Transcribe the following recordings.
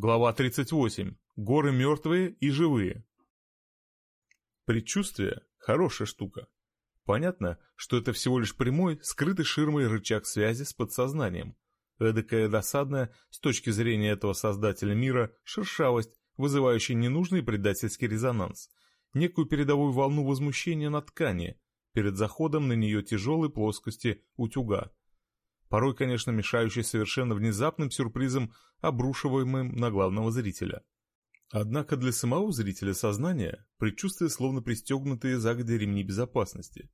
Глава 38. Горы мертвые и живые. Предчувствие – хорошая штука. Понятно, что это всего лишь прямой, скрытый ширмой рычаг связи с подсознанием. Эдакая досадная, с точки зрения этого создателя мира, шершавость, вызывающая ненужный предательский резонанс, некую передовую волну возмущения на ткани, перед заходом на нее тяжелой плоскости утюга – порой, конечно, мешающий совершенно внезапным сюрпризом, обрушиваемым на главного зрителя. Однако для самого зрителя сознания предчувствия словно пристегнутые загодя ремни безопасности.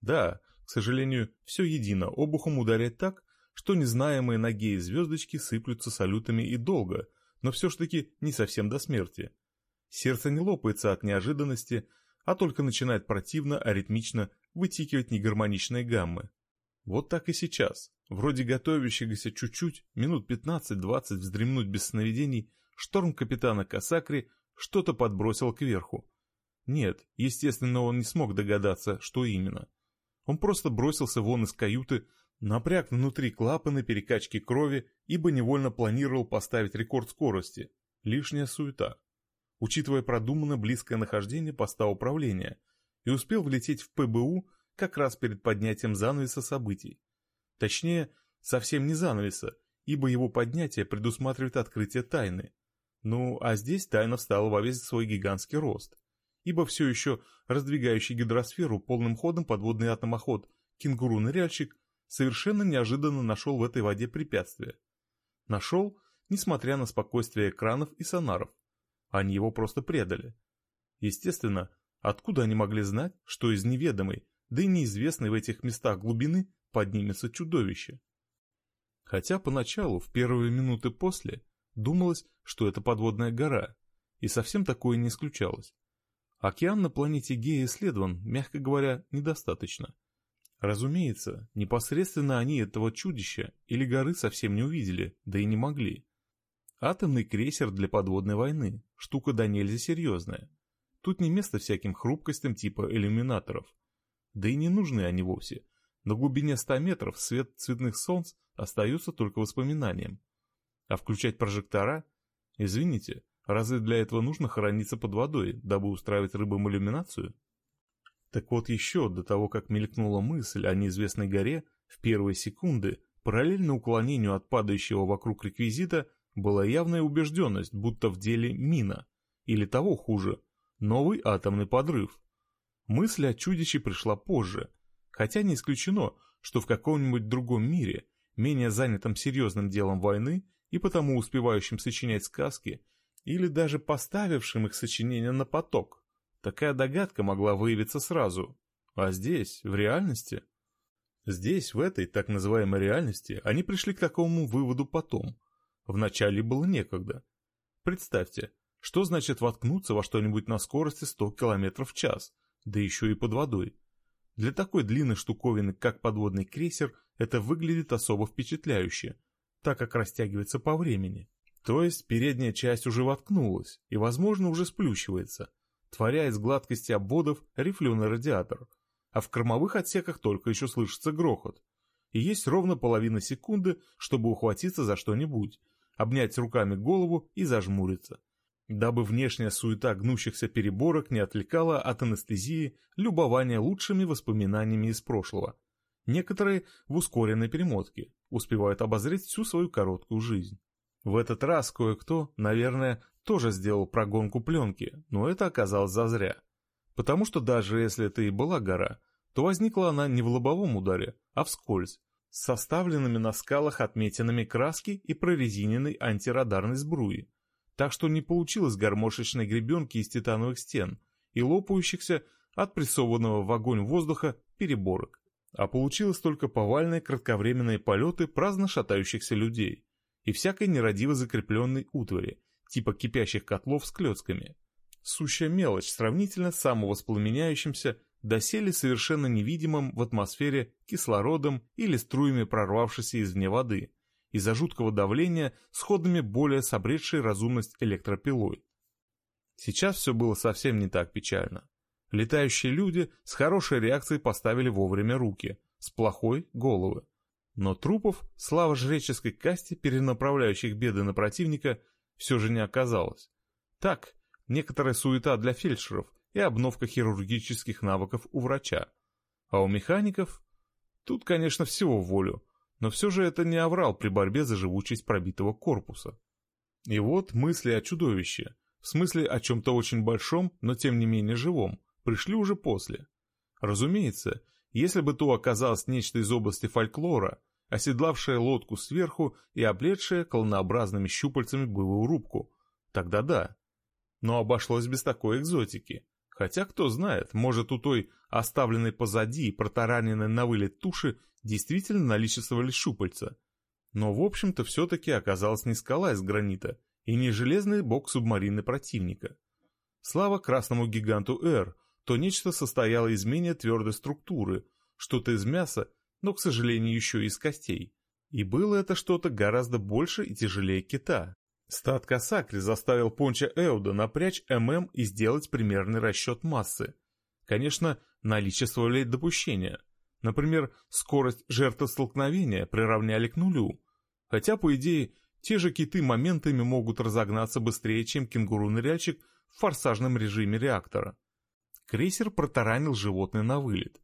Да, к сожалению, все едино, обухом ударяет так, что незнаемые ноги и звездочки сыплются салютами и долго, но все ж таки не совсем до смерти. Сердце не лопается от неожиданности, а только начинает противно, аритмично вытикивать негармоничные гаммы. Вот так и сейчас. Вроде готовящегося чуть-чуть, минут 15-20 вздремнуть без сновидений, шторм капитана Касакри что-то подбросил кверху. Нет, естественно, он не смог догадаться, что именно. Он просто бросился вон из каюты, напряг внутри клапаны перекачки крови, ибо невольно планировал поставить рекорд скорости. Лишняя суета. Учитывая продуманно близкое нахождение поста управления, и успел влететь в ПБУ как раз перед поднятием занавеса событий. Точнее, совсем не занавеса, ибо его поднятие предусматривает открытие тайны. Ну, а здесь тайна встала во весь свой гигантский рост, ибо все еще раздвигающий гидросферу полным ходом подводный атомоход «Кенгуру-ныряльщик» совершенно неожиданно нашел в этой воде препятствие. Нашел, несмотря на спокойствие экранов и сонаров. Они его просто предали. Естественно, откуда они могли знать, что из неведомой, да и неизвестной в этих местах глубины поднимется чудовище. Хотя поначалу, в первые минуты после, думалось, что это подводная гора, и совсем такое не исключалось. Океан на планете Гея исследован, мягко говоря, недостаточно. Разумеется, непосредственно они этого чудища или горы совсем не увидели, да и не могли. Атомный крейсер для подводной войны, штука да нельзя серьезная. Тут не место всяким хрупкостям типа иллюминаторов. Да и не нужны они вовсе, на глубине 100 метров свет цветных солнц остается только воспоминанием. А включать прожектора? Извините, разве для этого нужно храниться под водой, дабы устраивать рыбам иллюминацию? Так вот еще до того, как мелькнула мысль о неизвестной горе, в первые секунды, параллельно уклонению от падающего вокруг реквизита, была явная убежденность, будто в деле мина, или того хуже, новый атомный подрыв. Мысль о чудище пришла позже, Хотя не исключено, что в каком-нибудь другом мире, менее занятом серьезным делом войны и потому успевающим сочинять сказки, или даже поставившим их сочинения на поток, такая догадка могла выявиться сразу. А здесь, в реальности... Здесь, в этой так называемой реальности, они пришли к такому выводу потом. Вначале было некогда. Представьте, что значит воткнуться во что-нибудь на скорости 100 км в час, да еще и под водой. Для такой длинной штуковины, как подводный крейсер, это выглядит особо впечатляюще, так как растягивается по времени. То есть передняя часть уже воткнулась и, возможно, уже сплющивается, творя из гладкости обводов рифленый радиатор, а в кормовых отсеках только еще слышится грохот. И есть ровно половина секунды, чтобы ухватиться за что-нибудь, обнять руками голову и зажмуриться дабы внешняя суета гнущихся переборок не отвлекала от анестезии любования лучшими воспоминаниями из прошлого. Некоторые в ускоренной перемотке успевают обозреть всю свою короткую жизнь. В этот раз кое-кто, наверное, тоже сделал прогонку пленки, но это оказалось зазря. Потому что даже если это и была гора, то возникла она не в лобовом ударе, а вскользь, с составленными на скалах отметинами краски и прорезиненной антирадарной сбруи, так что не получилось гармошечной гребенки из титановых стен и лопающихся от прессованного в огонь воздуха переборок, а получилось только повальные кратковременные полеты праздно шатающихся людей и всякой нерадиво закрепленной утвари, типа кипящих котлов с клетками. Сущая мелочь сравнительно с самовоспламеняющимся, доселе совершенно невидимым в атмосфере кислородом или струями прорвавшейся извне воды – из-за жуткого давления сходными более с обретшей разумность электропилой. Сейчас все было совсем не так печально. Летающие люди с хорошей реакцией поставили вовремя руки, с плохой — головы. Но трупов, слава жреческой касте, перенаправляющих беды на противника, все же не оказалось. Так, некоторая суета для фельдшеров и обновка хирургических навыков у врача. А у механиков? Тут, конечно, всего волю, но все же это не оврал при борьбе за живучесть пробитого корпуса. И вот мысли о чудовище, в смысле о чем-то очень большом, но тем не менее живом, пришли уже после. Разумеется, если бы то оказалось нечто из области фольклора, оседлавшее лодку сверху и облетшее колонообразными щупальцами былую рубку, тогда да. Но обошлось без такой экзотики. Хотя, кто знает, может у той оставленной позади и протараненной на вылет туши действительно наличествовали щупальца. Но в общем-то все-таки оказалась не скала из гранита и не железный бок субмарины противника. Слава красному гиганту Р, то нечто состояло из менее твердой структуры, что-то из мяса, но, к сожалению, еще и из костей. И было это что-то гораздо больше и тяжелее кита. Стат Касакри заставил Понча Эуда напрячь ММ и сделать примерный расчет массы. Конечно, наличествовали допущения. Например, скорость жертвостолкновения приравняли к нулю. Хотя, по идее, те же киты моментами могут разогнаться быстрее, чем кенгуру-ныряльщик в форсажном режиме реактора. Крейсер протаранил животное на вылет.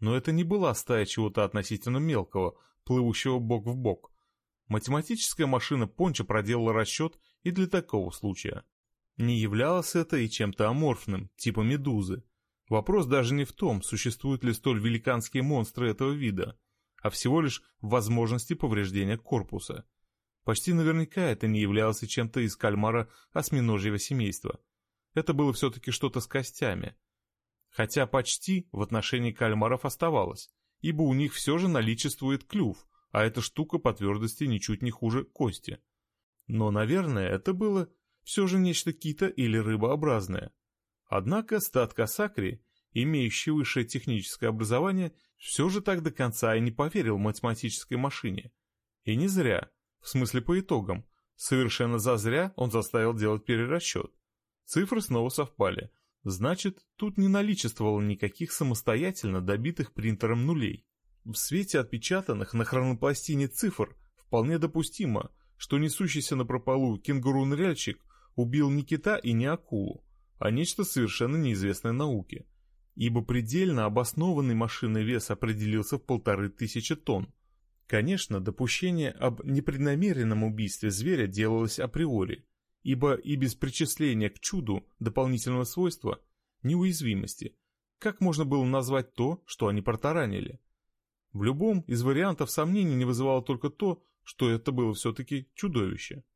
Но это не была стая чего-то относительно мелкого, плывущего бок в бок. Математическая машина Понча проделала расчет и для такого случая. Не являлось это и чем-то аморфным, типа медузы. Вопрос даже не в том, существуют ли столь великанские монстры этого вида, а всего лишь в возможности повреждения корпуса. Почти наверняка это не являлось и чем-то из кальмара осьминожьего семейства. Это было все-таки что-то с костями. Хотя почти в отношении кальмаров оставалось, ибо у них все же наличествует клюв, а эта штука по твердости ничуть не хуже кости. Но, наверное, это было все же нечто кита или рыбообразное. Однако стат Касакри, имеющий высшее техническое образование, все же так до конца и не поверил математической машине. И не зря, в смысле по итогам. Совершенно зазря он заставил делать перерасчет. Цифры снова совпали. Значит, тут не наличествовало никаких самостоятельно добитых принтером нулей. В свете отпечатанных на хронопластине цифр вполне допустимо, что несущийся на прополу кенгуру-ныряльщик убил не кита и не акулу, а нечто совершенно неизвестное науке, ибо предельно обоснованный машинный вес определился в полторы тысячи тонн. Конечно, допущение об непреднамеренном убийстве зверя делалось априори, ибо и без причисления к чуду дополнительного свойства неуязвимости, как можно было назвать то, что они протаранили? В любом из вариантов сомнений не вызывало только то, что это было все-таки чудовище –